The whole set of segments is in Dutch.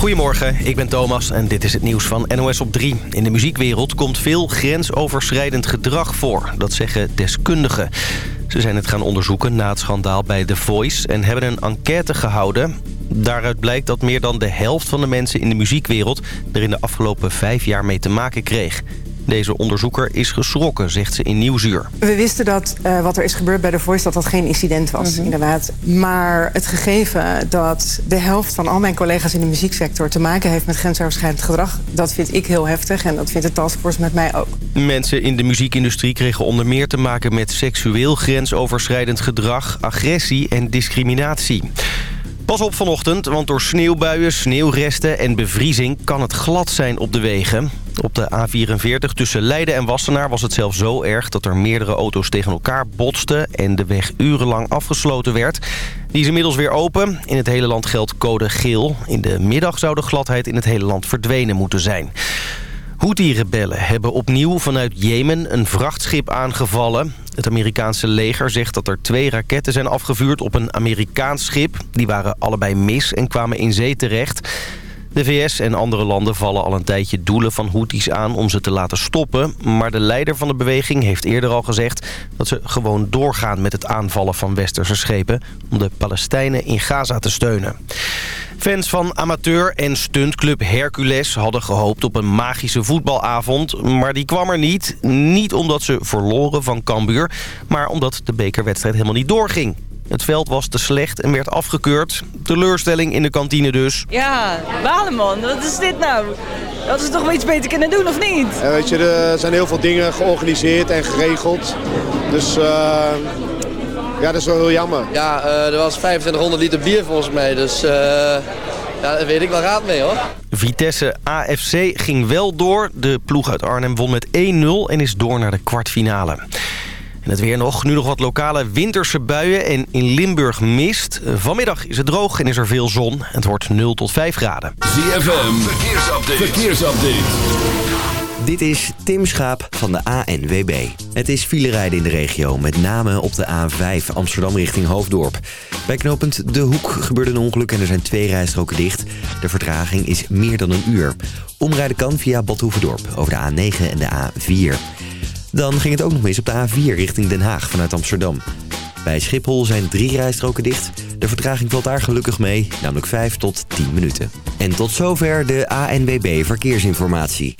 Goedemorgen, ik ben Thomas en dit is het nieuws van NOS op 3. In de muziekwereld komt veel grensoverschrijdend gedrag voor. Dat zeggen deskundigen. Ze zijn het gaan onderzoeken na het schandaal bij The Voice... en hebben een enquête gehouden. Daaruit blijkt dat meer dan de helft van de mensen in de muziekwereld... er in de afgelopen vijf jaar mee te maken kreeg. Deze onderzoeker is geschrokken, zegt ze in Nieuwsuur. We wisten dat uh, wat er is gebeurd bij The Voice... dat dat geen incident was, mm -hmm. inderdaad. Maar het gegeven dat de helft van al mijn collega's in de muzieksector... te maken heeft met grensoverschrijdend gedrag... dat vind ik heel heftig en dat vindt de taskforce met mij ook. Mensen in de muziekindustrie kregen onder meer te maken... met seksueel grensoverschrijdend gedrag, agressie en discriminatie. Pas op vanochtend, want door sneeuwbuien, sneeuwresten en bevriezing kan het glad zijn op de wegen. Op de A44 tussen Leiden en Wassenaar was het zelfs zo erg dat er meerdere auto's tegen elkaar botsten en de weg urenlang afgesloten werd. Die is inmiddels weer open. In het hele land geldt code geel. In de middag zou de gladheid in het hele land verdwenen moeten zijn. Houthi-rebellen hebben opnieuw vanuit Jemen een vrachtschip aangevallen. Het Amerikaanse leger zegt dat er twee raketten zijn afgevuurd op een Amerikaans schip. Die waren allebei mis en kwamen in zee terecht. De VS en andere landen vallen al een tijdje doelen van Houthis aan om ze te laten stoppen. Maar de leider van de beweging heeft eerder al gezegd dat ze gewoon doorgaan met het aanvallen van westerse schepen... om de Palestijnen in Gaza te steunen. Fans van amateur- en stuntclub Hercules hadden gehoopt op een magische voetbalavond. Maar die kwam er niet. Niet omdat ze verloren van Cambuur, maar omdat de bekerwedstrijd helemaal niet doorging. Het veld was te slecht en werd afgekeurd. Teleurstelling in de kantine dus. Ja, balen man. Wat is dit nou? Dat is toch wel iets beter kunnen doen, of niet? Ja, weet je, er zijn heel veel dingen georganiseerd en geregeld. Dus uh, ja, dat is wel heel jammer. Ja, uh, er was 2500 liter bier volgens mij. Dus uh, ja, daar weet ik wel raad mee hoor. Vitesse AFC ging wel door. De ploeg uit Arnhem won met 1-0 en is door naar de kwartfinale. En het weer nog. Nu nog wat lokale winterse buien en in Limburg mist. Vanmiddag is het droog en is er veel zon. Het wordt 0 tot 5 graden. ZFM, verkeersupdate. verkeersupdate. Dit is Tim Schaap van de ANWB. Het is filerijden in de regio, met name op de A5 Amsterdam richting Hoofddorp. Bij knooppunt De Hoek gebeurde een ongeluk en er zijn twee rijstroken dicht. De vertraging is meer dan een uur. Omrijden kan via Badhoevedorp over de A9 en de A4. Dan ging het ook nog mis op de A4 richting Den Haag vanuit Amsterdam. Bij Schiphol zijn drie rijstroken dicht. De vertraging valt daar gelukkig mee, namelijk 5 tot 10 minuten. En tot zover de ANWB Verkeersinformatie.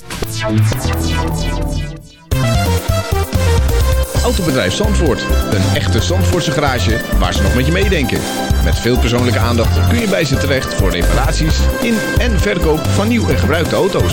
Autobedrijf Zandvoort. Een echte Zandvoortse garage waar ze nog met je meedenken. Met veel persoonlijke aandacht kun je bij ze terecht voor reparaties in en verkoop van nieuw en gebruikte auto's.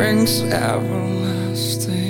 brings everlasting.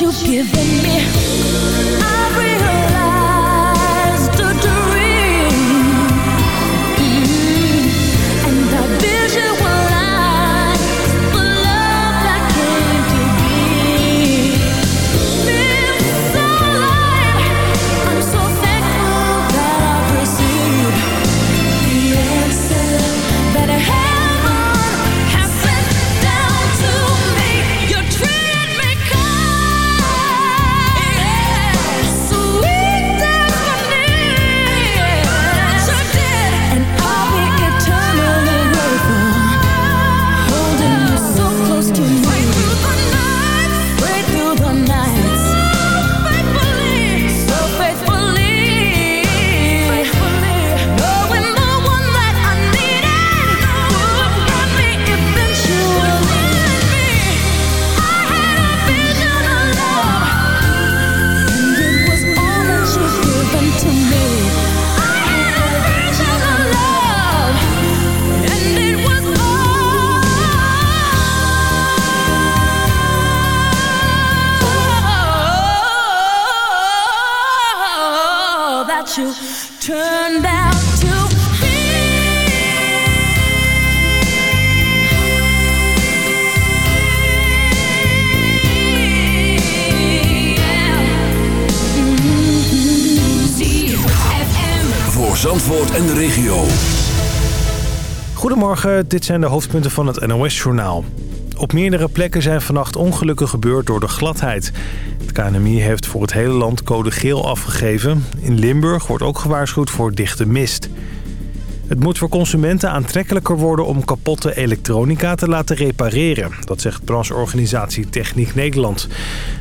You've given me. Dit zijn de hoofdpunten van het NOS-journaal. Op meerdere plekken zijn vannacht ongelukken gebeurd door de gladheid. Het KNMI heeft voor het hele land code geel afgegeven. In Limburg wordt ook gewaarschuwd voor dichte mist. Het moet voor consumenten aantrekkelijker worden om kapotte elektronica te laten repareren. Dat zegt brancheorganisatie Techniek Nederland.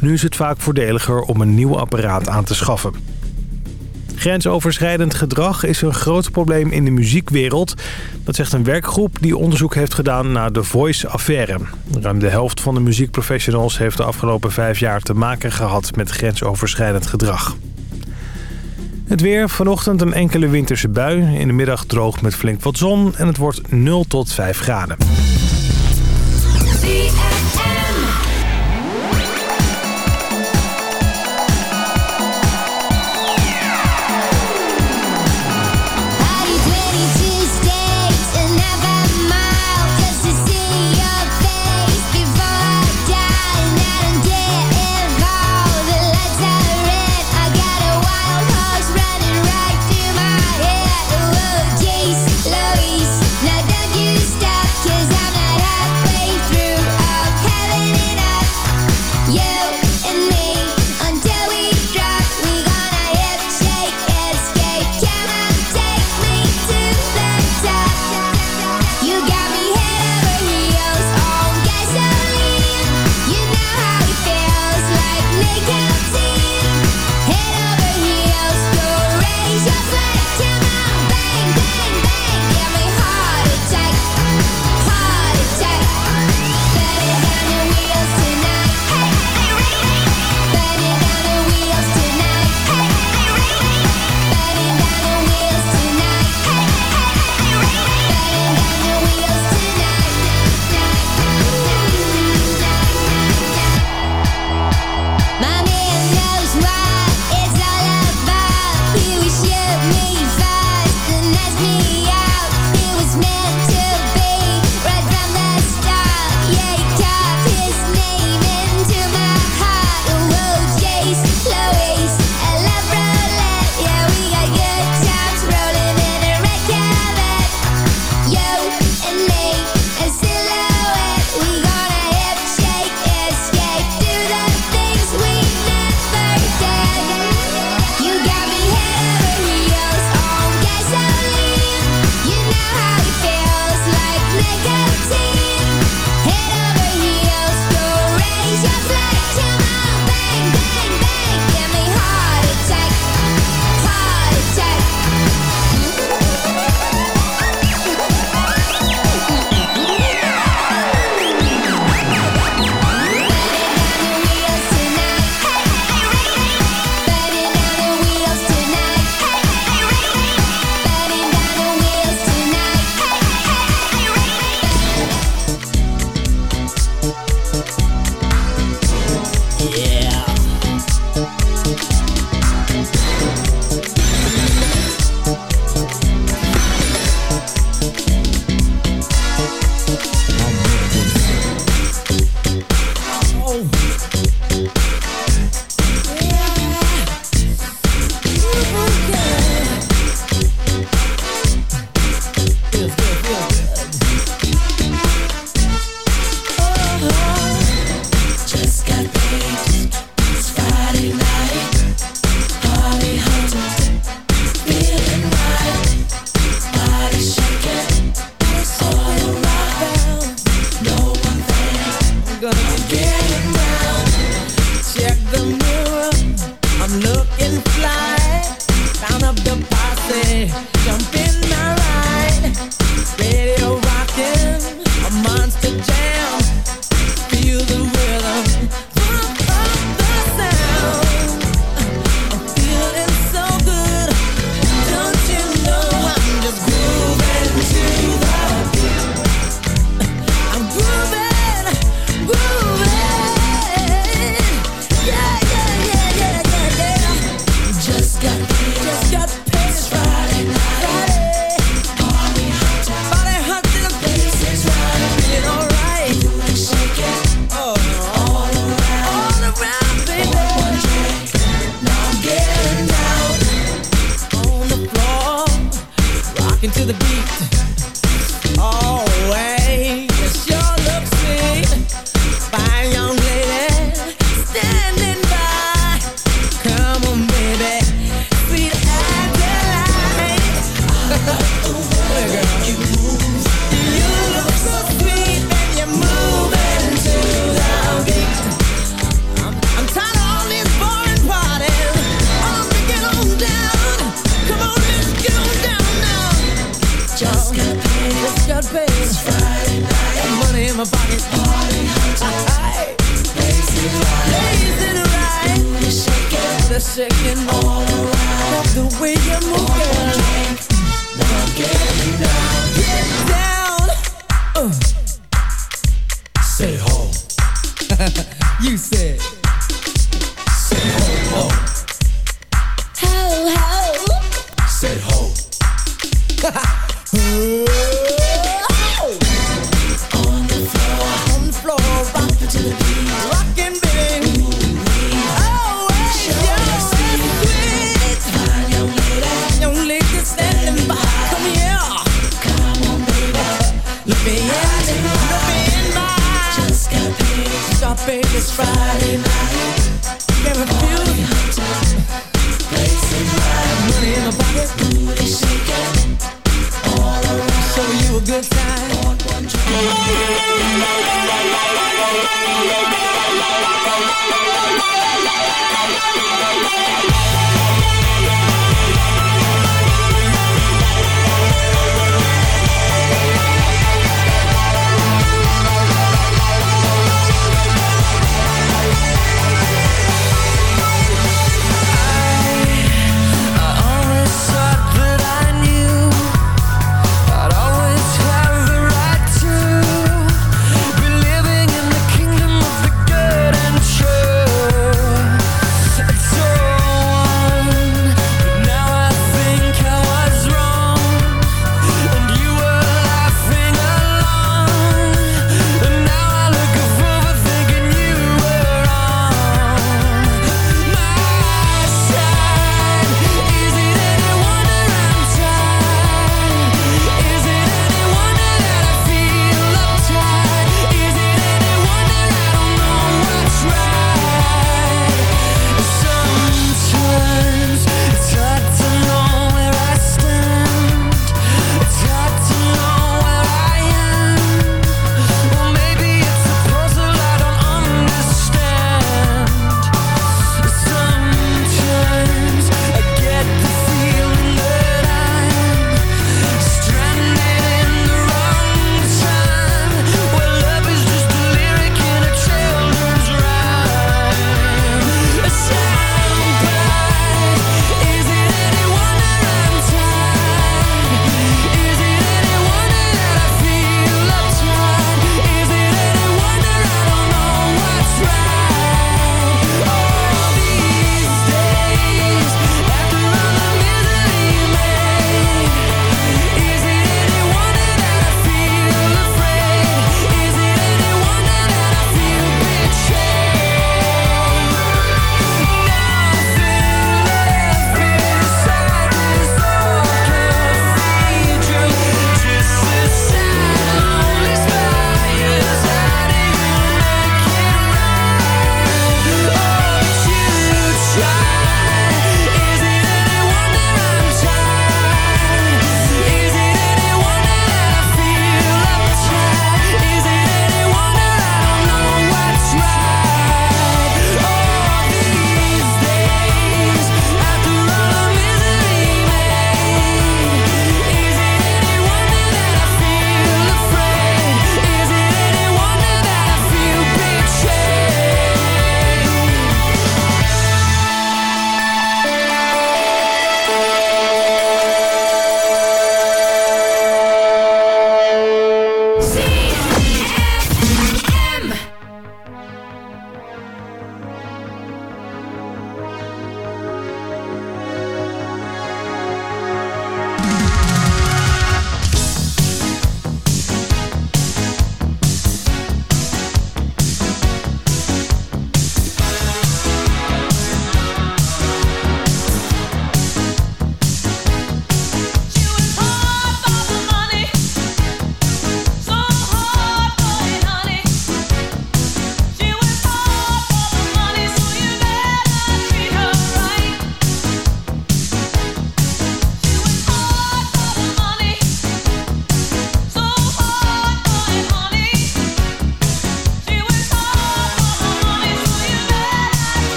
Nu is het vaak voordeliger om een nieuw apparaat aan te schaffen. Grensoverschrijdend gedrag is een groot probleem in de muziekwereld. Dat zegt een werkgroep die onderzoek heeft gedaan naar de Voice-affaire. Ruim de helft van de muziekprofessionals heeft de afgelopen vijf jaar te maken gehad met grensoverschrijdend gedrag. Het weer, vanochtend een enkele winterse bui. In de middag droog met flink wat zon en het wordt 0 tot 5 graden.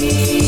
Ik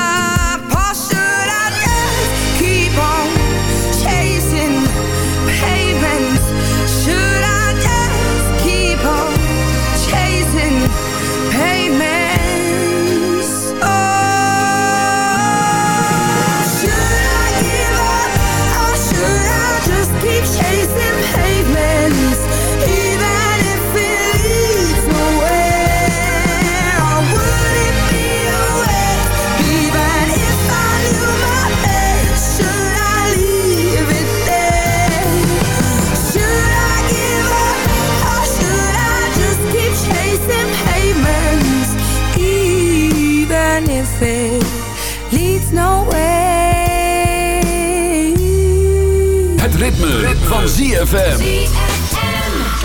ZFM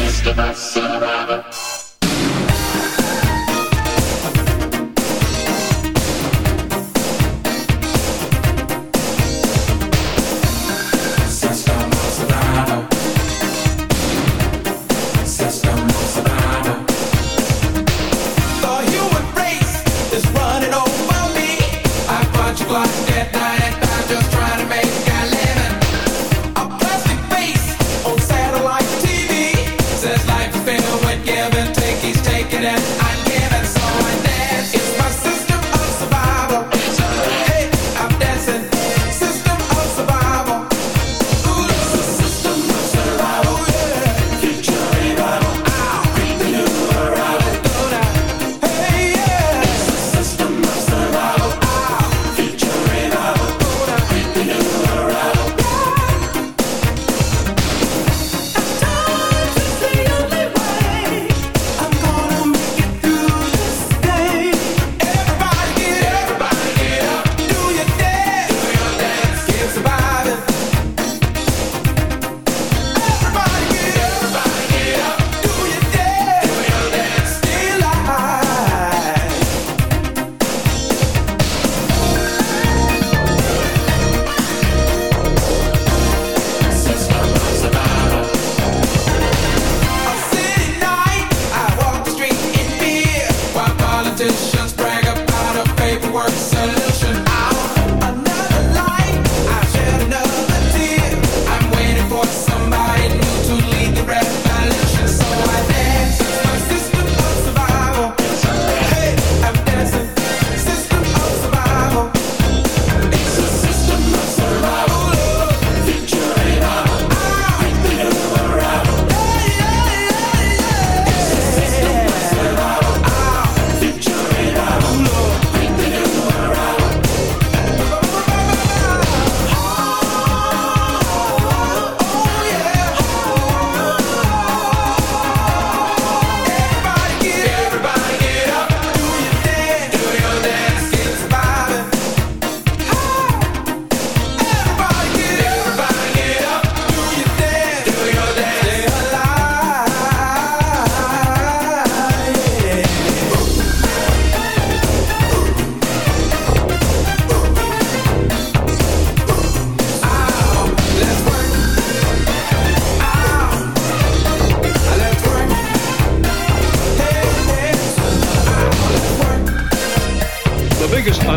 ZFM.